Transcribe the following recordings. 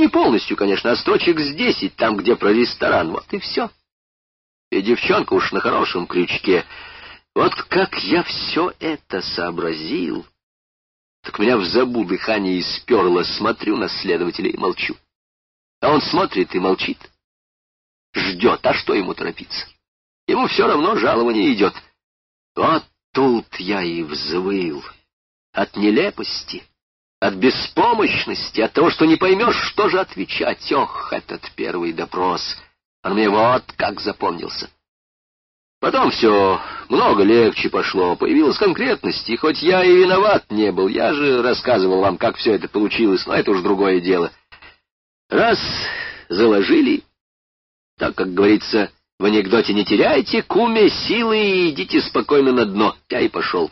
Не полностью, конечно, а строчек с десять, там, где про ресторан. Вот и все. И девчонка уж на хорошем крючке. Вот как я все это сообразил. Так меня в забу дыхание исперло, смотрю на следователя и молчу. А он смотрит и молчит. Ждет, а что ему торопиться? Ему все равно жалование идет. Вот тут я и взвыл. От нелепости, от беспомощности, от того, что не поймешь, что же отвечать. Ох, этот первый допрос. Он мне вот как запомнился. Потом все много легче пошло, появилась конкретность, и хоть я и виноват не был, я же рассказывал вам, как все это получилось, но это уж другое дело. Раз заложили, так, как говорится в анекдоте, не теряйте куме силы и идите спокойно на дно. Я и пошел.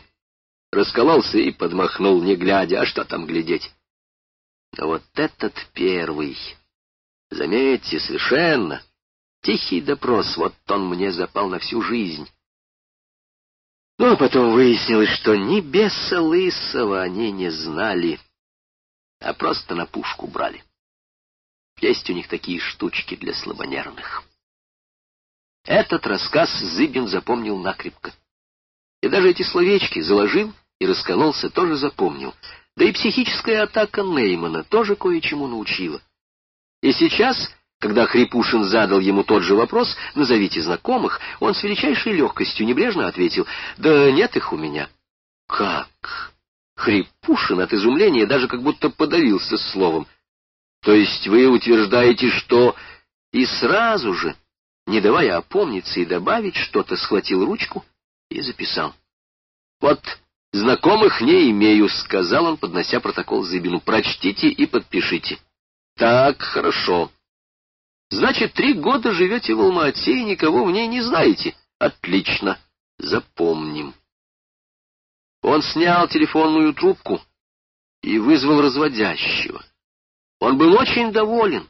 Раскололся и подмахнул, не глядя, а что там глядеть. А вот этот первый, заметьте, совершенно Тихий допрос, вот он мне запал на всю жизнь. Ну, а потом выяснилось, что ни беса лысого они не знали, а просто на пушку брали. Есть у них такие штучки для слабонервных. Этот рассказ Зыбин запомнил накрепко. И даже эти словечки заложил и раскололся, тоже запомнил. Да и психическая атака Неймана тоже кое-чему научила. И сейчас когда Хрипушин задал ему тот же вопрос, назовите знакомых, он с величайшей легкостью небрежно ответил, да нет их у меня. Как? Хрипушин от изумления даже как будто подавился словом. То есть вы утверждаете, что... И сразу же, не давая опомниться и добавить что-то, схватил ручку и записал. Вот знакомых не имею, сказал он, поднося протокол Зыбину. Прочтите и подпишите. Так, хорошо. Значит, три года живете в Алма-Ате и никого в ней не знаете. Отлично. Запомним. Он снял телефонную трубку и вызвал разводящего. Он был очень доволен.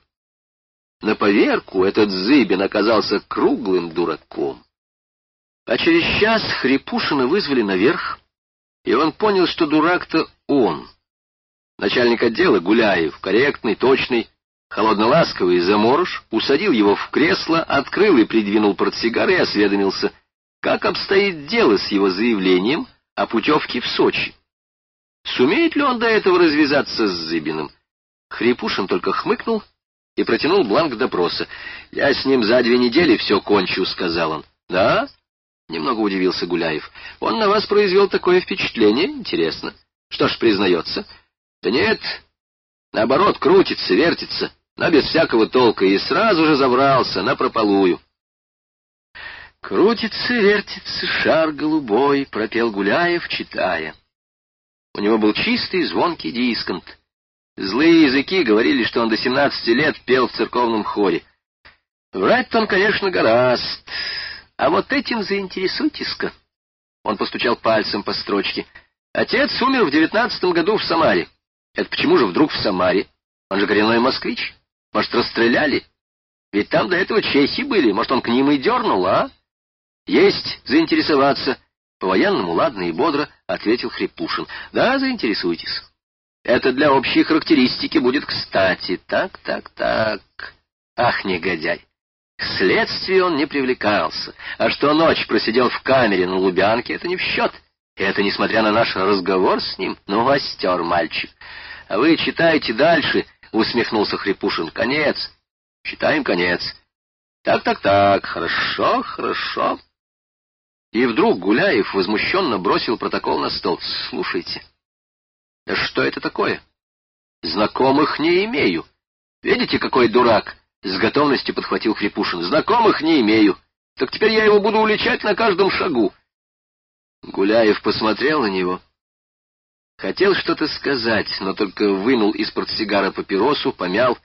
На поверку этот Зыбин оказался круглым дураком. А через час Хрипушина вызвали наверх, и он понял, что дурак-то он. Начальник отдела Гуляев, корректный, точный, Холодно-ласковый заморож усадил его в кресло, открыл и придвинул портсигар и осведомился, как обстоит дело с его заявлением о путевке в Сочи. Сумеет ли он до этого развязаться с Зыбиным? Хрипушин только хмыкнул и протянул бланк допроса. «Я с ним за две недели все кончу», — сказал он. «Да?» — немного удивился Гуляев. «Он на вас произвел такое впечатление? Интересно. Что ж, признается?» «Да нет, наоборот, крутится, вертится но без всякого толка, и сразу же забрался на прополую. «Крутится, вертится шар голубой», — пропел Гуляев, читая. У него был чистый, звонкий дисконт. Злые языки говорили, что он до семнадцати лет пел в церковном хоре. Врать-то он, конечно, гораст. А вот этим заинтересуйтесь-ка. Он постучал пальцем по строчке. Отец умер в девятнадцатом году в Самаре. Это почему же вдруг в Самаре? Он же коренной москвич. Может, расстреляли? Ведь там до этого чехи были. Может, он к ним и дернул, а? Есть заинтересоваться. По-военному ладно и бодро ответил Хрипушин. Да, заинтересуйтесь. Это для общей характеристики будет кстати. Так, так, так. Ах, негодяй. К следствию он не привлекался. А что ночь просидел в камере на Лубянке, это не в счет. Это несмотря на наш разговор с ним. Ну, остер мальчик. А вы читайте дальше — усмехнулся Хрипушин. — Конец. Считаем конец. Так, так, так, хорошо, хорошо. И вдруг Гуляев возмущенно бросил протокол на стол. — Слушайте, да что это такое? Знакомых не имею. Видите, какой дурак? С готовностью подхватил Хрипушин. Знакомых не имею. Так теперь я его буду уличать на каждом шагу. Гуляев посмотрел на него Хотел что-то сказать, но только вынул из портсигара папиросу, помял,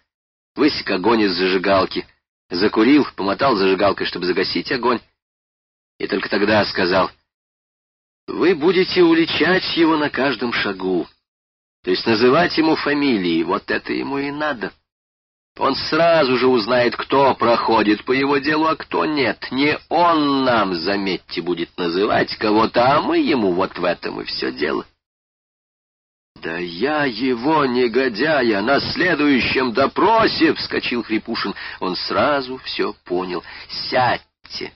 высек огонь из зажигалки, закурил, помотал зажигалкой, чтобы загасить огонь, и только тогда сказал, «Вы будете уличать его на каждом шагу, то есть называть ему фамилии, вот это ему и надо. Он сразу же узнает, кто проходит по его делу, а кто нет. Не он нам, заметьте, будет называть кого-то, а мы ему вот в этом и все дело». «Да я его, негодяя, на следующем допросе!» — вскочил Хрипушин. Он сразу все понял. «Сядьте!»